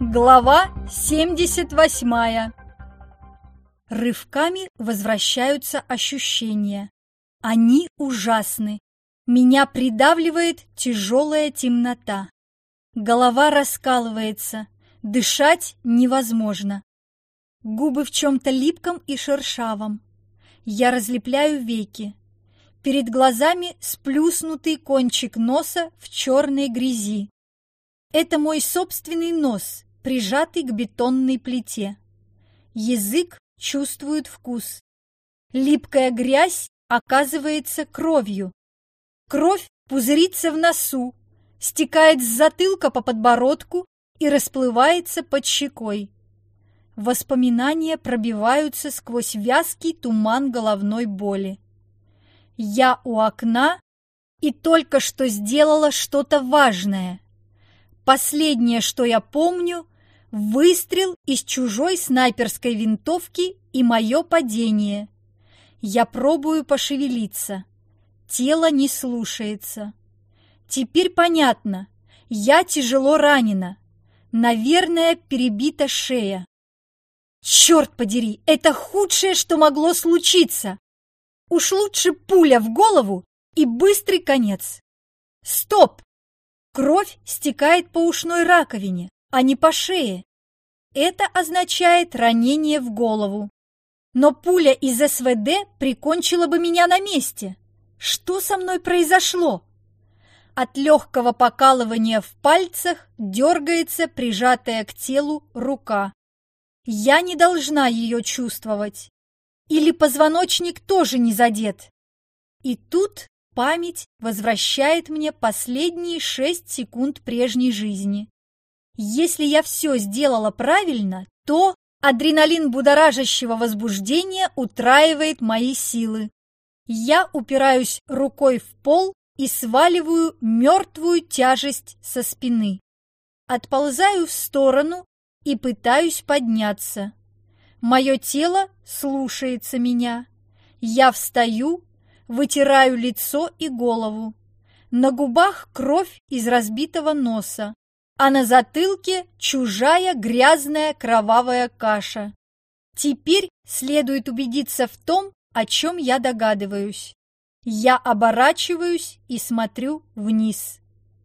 Глава 78 Рывками возвращаются ощущения. Они ужасны. Меня придавливает тяжелая темнота. Голова раскалывается, дышать невозможно. Губы в чем-то липком и шершавом. Я разлепляю веки. Перед глазами сплюснутый кончик носа в черной грязи. Это мой собственный нос, прижатый к бетонной плите. Язык чувствует вкус. Липкая грязь оказывается кровью. Кровь пузырится в носу, стекает с затылка по подбородку и расплывается под щекой. Воспоминания пробиваются сквозь вязкий туман головной боли. Я у окна и только что сделала что-то важное. Последнее, что я помню, выстрел из чужой снайперской винтовки и мое падение. Я пробую пошевелиться. Тело не слушается. Теперь понятно. Я тяжело ранена. Наверное, перебита шея. Черт подери, это худшее, что могло случиться. Уж лучше пуля в голову и быстрый конец. Стоп! Кровь стекает по ушной раковине, а не по шее. Это означает ранение в голову. Но пуля из СВД прикончила бы меня на месте. Что со мной произошло? От легкого покалывания в пальцах дергается прижатая к телу рука. Я не должна ее чувствовать. Или позвоночник тоже не задет. И тут Память возвращает мне последние шесть секунд прежней жизни. Если я все сделала правильно, то адреналин будоражащего возбуждения утраивает мои силы. Я упираюсь рукой в пол и сваливаю мертвую тяжесть со спины. Отползаю в сторону и пытаюсь подняться. Мое тело слушается меня. Я встаю вытираю лицо и голову. На губах кровь из разбитого носа, а на затылке чужая грязная кровавая каша. Теперь следует убедиться в том, о чем я догадываюсь. Я оборачиваюсь и смотрю вниз.